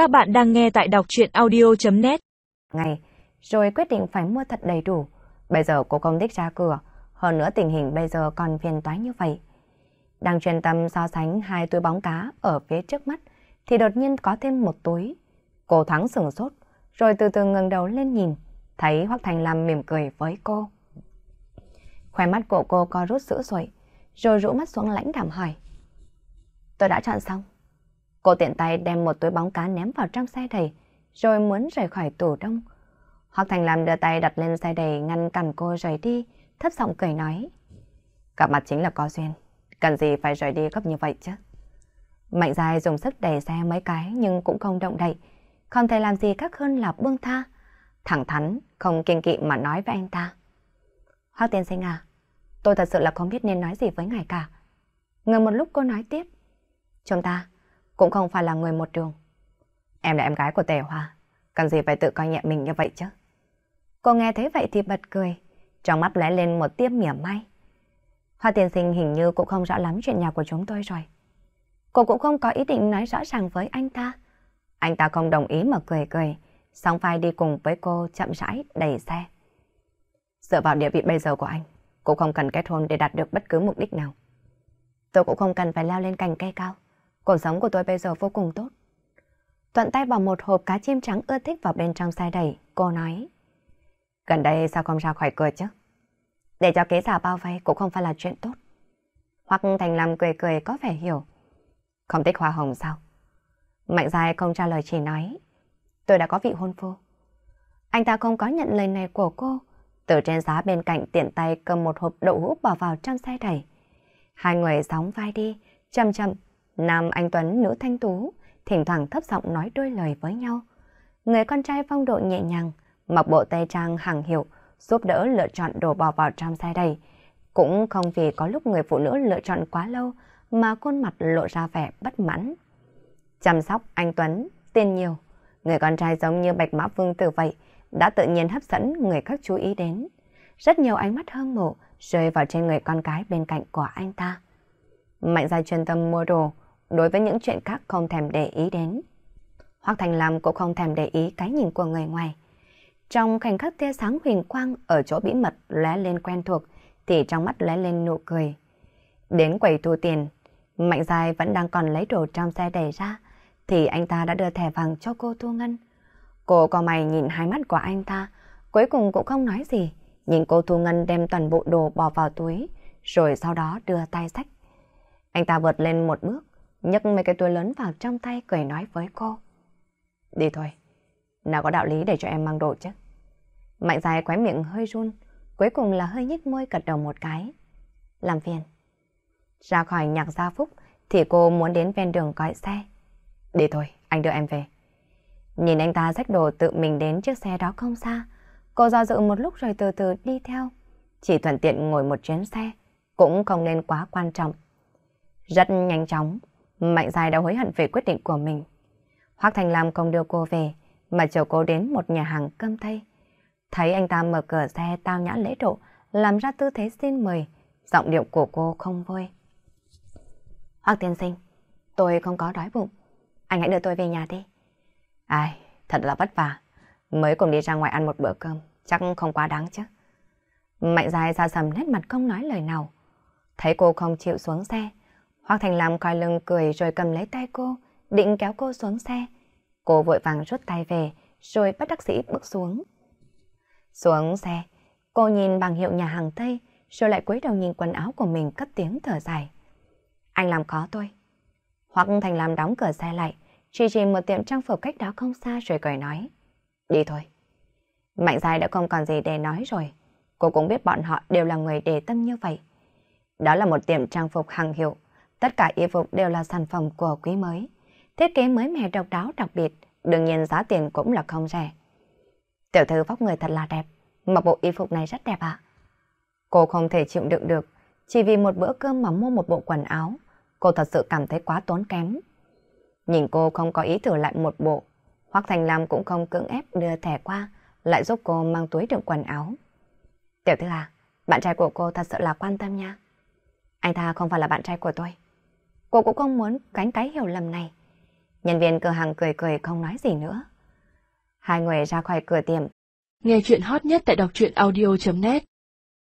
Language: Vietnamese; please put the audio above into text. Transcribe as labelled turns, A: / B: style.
A: Các bạn đang nghe tại đọc chuyện audio.net
B: Ngày, rồi quyết định phải mua thật đầy đủ. Bây giờ cô không thích ra cửa, hơn nữa tình hình bây giờ còn phiền toái như vậy. Đang chuyên tâm so sánh hai túi bóng cá ở phía trước mắt, thì đột nhiên có thêm một túi. Cô thoáng sừng sốt, rồi từ từ ngẩng đầu lên nhìn, thấy Hoắc Thành Lam mỉm cười với cô. Khoe mắt của cô co rút sữa rồi, rồi rũ mắt xuống lãnh đạm hỏi. Tôi đã chọn xong. Cô tiện tay đem một túi bóng cá ném vào trong xe đầy, rồi muốn rời khỏi tủ đông. hoặc Thành Lam đưa tay đặt lên xe đầy ngăn cản cô rời đi, thấp giọng cười nói. Gặp mặt chính là có duyên, cần gì phải rời đi gấp như vậy chứ? Mạnh dài dùng sức đẩy xe mấy cái nhưng cũng không động đậy, không thể làm gì khác hơn là buông tha. Thẳng thắn, không kiên kỵ mà nói với anh ta. Hoắc tiên sinh à, tôi thật sự là không biết nên nói gì với ngài cả. Ngừng một lúc cô nói tiếp. Chúng ta cũng không phải là người một đường. Em là em gái của Tề Hoa, cần gì phải tự coi nhẹ mình như vậy chứ? Cô nghe thấy vậy thì bật cười, trong mắt lóe lên một tia mỉa mai. Hoa tiên sinh hình như cũng không rõ lắm chuyện nhà của chúng tôi rồi. Cô cũng không có ý định nói rõ ràng với anh ta. Anh ta không đồng ý mà cười cười, song vai đi cùng với cô chậm rãi đẩy xe. Dựa vào địa vị bây giờ của anh, cũng không cần kết hôn để đạt được bất cứ mục đích nào. Tôi cũng không cần phải leo lên cành cây cao. Cuộc sống của tôi bây giờ vô cùng tốt. Thuận tay bỏ một hộp cá chim trắng ưa thích vào bên trong xe đẩy, cô nói. Gần đây sao không ra khỏi cửa chứ? Để cho kế giả bao vây cũng không phải là chuyện tốt. Hoặc Thành làm cười cười có vẻ hiểu. Không thích hoa hồng sao? Mạnh dài không trả lời chỉ nói. Tôi đã có vị hôn phu. Anh ta không có nhận lời này của cô. Từ trên giá bên cạnh tiện tay cầm một hộp đậu hũ bỏ vào trong xe đẩy. Hai người sóng vai đi, chậm chậm Nam anh Tuấn, nữ thanh tú, thỉnh thoảng thấp giọng nói đôi lời với nhau. Người con trai phong độ nhẹ nhàng, mặc bộ tây trang hàng hiệu, giúp đỡ lựa chọn đồ bò vào trong xe đầy. Cũng không vì có lúc người phụ nữ lựa chọn quá lâu mà khuôn mặt lộ ra vẻ bất mãn. Chăm sóc anh Tuấn, tiền nhiều. Người con trai giống như bạch mã vương tử vậy, đã tự nhiên hấp dẫn người khác chú ý đến. Rất nhiều ánh mắt hâm mộ rơi vào trên người con gái bên cạnh của anh ta. Mạnh ra chuyên tâm mua đồ, đối với những chuyện khác không thèm để ý đến. hoặc Thành Lam cũng không thèm để ý cái nhìn của người ngoài. Trong khoảnh khắc tia sáng huyền quang ở chỗ bí mật lóe lên quen thuộc, thì trong mắt lóe lên nụ cười. Đến quầy thu tiền, Mạnh Dài vẫn đang còn lấy đồ trong xe đẩy ra, thì anh ta đã đưa thẻ vàng cho cô Thu Ngân. Cô có mày nhìn hai mắt của anh ta, cuối cùng cũng không nói gì, nhìn cô Thu Ngân đem toàn bộ đồ bỏ vào túi, rồi sau đó đưa tay sách. Anh ta vượt lên một bước, nhấc mấy cái túi lớn vào trong tay cười nói với cô. Đi thôi, nào có đạo lý để cho em mang đồ chứ. Mạnh dài quái miệng hơi run, cuối cùng là hơi nhích môi cật đầu một cái. Làm phiền. Ra khỏi nhạc gia phúc thì cô muốn đến ven đường gọi xe. Đi thôi, anh đưa em về. Nhìn anh ta xách đồ tự mình đến chiếc xe đó không xa. Cô do dự một lúc rồi từ từ đi theo. Chỉ thuận tiện ngồi một chuyến xe, cũng không nên quá quan trọng. Rất nhanh chóng, Mạnh Dài đã hối hận về quyết định của mình. Hoác Thành Lam không đưa cô về, mà chờ cô đến một nhà hàng cơm tây. Thấy anh ta mở cửa xe tao nhã lễ độ, làm ra tư thế xin mời, giọng điệu của cô không vui. Hoác tiên sinh, tôi không có đói bụng. Anh hãy đưa tôi về nhà đi. Ai, thật là vất vả. Mới cùng đi ra ngoài ăn một bữa cơm, chắc không quá đáng chứ. Mạnh dài ra sầm nét mặt không nói lời nào. Thấy cô không chịu xuống xe, Hoác Thành Lam coi lưng cười rồi cầm lấy tay cô, định kéo cô xuống xe. Cô vội vàng rút tay về, rồi bắt đắc sĩ bước xuống. Xuống xe, cô nhìn bằng hiệu nhà hàng Tây, rồi lại cúi đầu nhìn quần áo của mình cất tiếng thở dài. Anh làm khó tôi. Hoác Thành Lam đóng cửa xe lại, chỉ chỉ một tiệm trang phục cách đó không xa rồi cười nói. Đi thôi. Mạnh dài đã không còn gì để nói rồi. Cô cũng biết bọn họ đều là người đề tâm như vậy. Đó là một tiệm trang phục hàng hiệu, Tất cả y phục đều là sản phẩm của quý mới. Thiết kế mới mẻ độc đáo đặc biệt, đương nhiên giá tiền cũng là không rẻ. Tiểu thư vóc người thật là đẹp, mặc bộ y phục này rất đẹp ạ. Cô không thể chịu đựng được, chỉ vì một bữa cơm mà mua một bộ quần áo, cô thật sự cảm thấy quá tốn kém. Nhìn cô không có ý thử lại một bộ, hoặc Thành Lam cũng không cưỡng ép đưa thẻ qua, lại giúp cô mang túi đựng quần áo. Tiểu thư à, bạn trai của cô thật sự là quan tâm nha. Anh ta không phải là bạn trai của tôi. Cô cũng không muốn cánh cái hiểu lầm này. Nhân viên cửa hàng cười cười không nói gì nữa. Hai người ra khỏi cửa tiệm.
C: Nghe chuyện hot nhất tại đọc truyện audio.net